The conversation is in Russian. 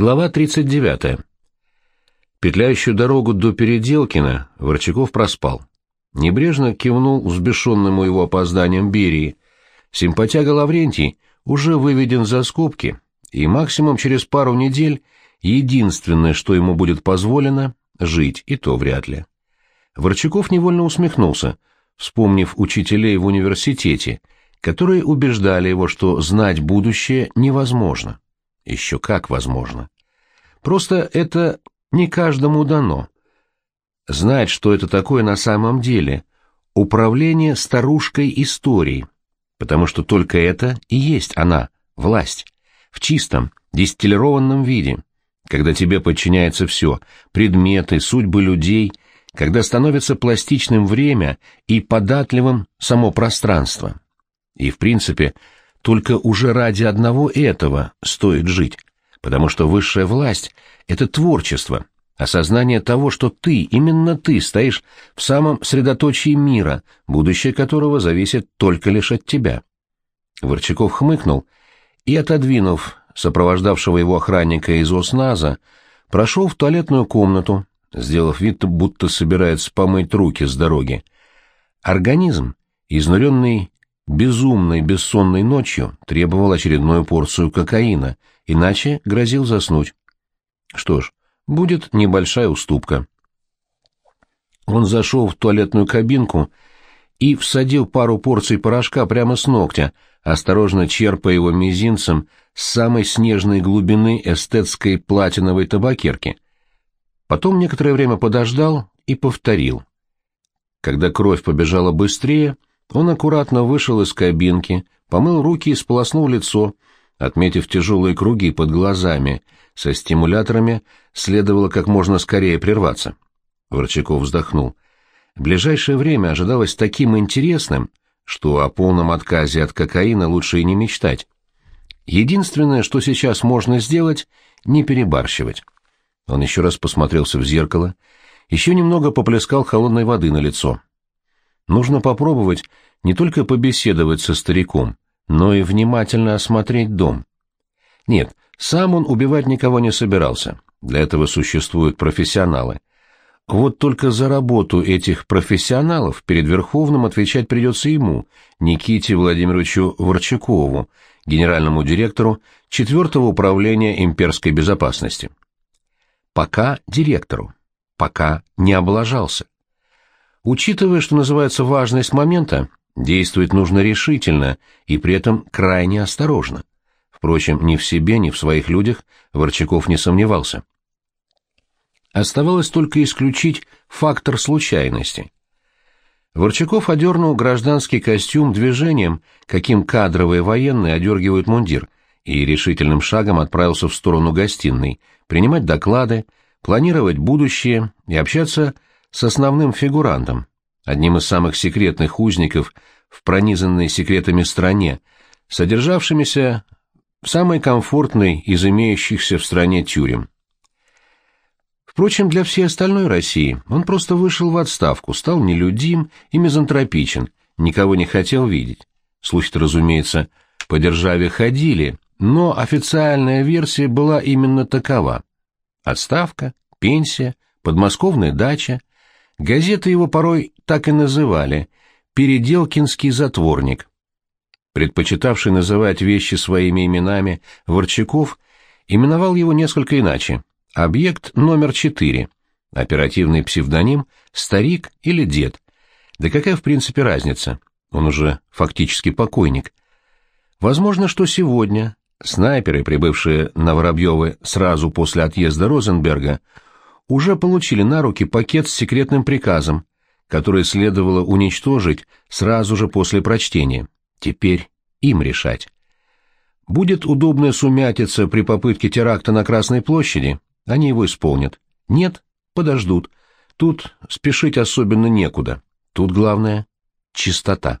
Глава 39. Петляющую дорогу до Переделкина Ворчаков проспал. Небрежно кивнул взбешенному его опозданием Берии. Симпатяга Лаврентий уже выведен за скобки, и максимум через пару недель единственное, что ему будет позволено, жить, и то вряд ли. Ворчаков невольно усмехнулся, вспомнив учителей в университете, которые убеждали его, что знать будущее невозможно. Еще как возможно. Просто это не каждому дано. Знать, что это такое на самом деле, управление старушкой историей, потому что только это и есть она, власть, в чистом, дистиллированном виде, когда тебе подчиняется все, предметы, судьбы людей, когда становится пластичным время и податливым само пространство. И, в принципе, только уже ради одного этого стоит жить, потому что высшая власть — это творчество, осознание того, что ты, именно ты, стоишь в самом средоточии мира, будущее которого зависит только лишь от тебя. Ворчаков хмыкнул и, отодвинув сопровождавшего его охранника из ОСНАЗа, прошел в туалетную комнату, сделав вид, будто собирается помыть руки с дороги. Организм, изнуренный безумной бессонной ночью требовал очередную порцию кокаина, иначе грозил заснуть. Что ж, будет небольшая уступка. Он зашел в туалетную кабинку и всадил пару порций порошка прямо с ногтя, осторожно черпая его мизинцем с самой снежной глубины эстетской платиновой табакерки. Потом некоторое время подождал и повторил. Когда кровь побежала быстрее, он аккуратно вышел из кабинки, помыл руки и сполоснул лицо, отметив тяжелые круги под глазами. Со стимуляторами следовало как можно скорее прерваться. Ворчаков вздохнул. Ближайшее время ожидалось таким интересным, что о полном отказе от кокаина лучше и не мечтать. Единственное, что сейчас можно сделать, не перебарщивать. Он еще раз посмотрелся в зеркало, еще немного поплескал холодной воды на лицо. Нужно попробовать не только побеседовать со стариком, но и внимательно осмотреть дом. Нет, сам он убивать никого не собирался. Для этого существуют профессионалы. Вот только за работу этих профессионалов перед Верховным отвечать придется ему, Никите Владимировичу Ворчакову, генеральному директору 4 управления имперской безопасности. Пока директору, пока не облажался. Учитывая, что называется важность момента, действовать нужно решительно и при этом крайне осторожно. Впрочем, ни в себе, ни в своих людях Ворчаков не сомневался. Оставалось только исключить фактор случайности. Ворчаков одернул гражданский костюм движением, каким кадровые военные одергивают мундир, и решительным шагом отправился в сторону гостиной, принимать доклады, планировать будущее и общаться с основным фигурантом, одним из самых секретных узников в пронизанной секретами стране, содержавшимися в самой комфортной из имеющихся в стране тюрем. Впрочем, для всей остальной России он просто вышел в отставку, стал нелюдим и мизантропичен, никого не хотел видеть. Слухи-то, разумеется, по державе ходили, но официальная версия была именно такова. Отставка, пенсия, подмосковная дача, Газеты его порой так и называли «Переделкинский затворник». Предпочитавший называть вещи своими именами Ворчаков именовал его несколько иначе «Объект номер четыре», оперативный псевдоним «Старик» или «Дед». Да какая в принципе разница? Он уже фактически покойник. Возможно, что сегодня снайперы, прибывшие на Воробьевы сразу после отъезда Розенберга, уже получили на руки пакет с секретным приказом, который следовало уничтожить сразу же после прочтения. Теперь им решать. Будет удобная сумятица при попытке теракта на Красной площади, они его исполнят. Нет, подождут. Тут спешить особенно некуда. Тут главное — чистота.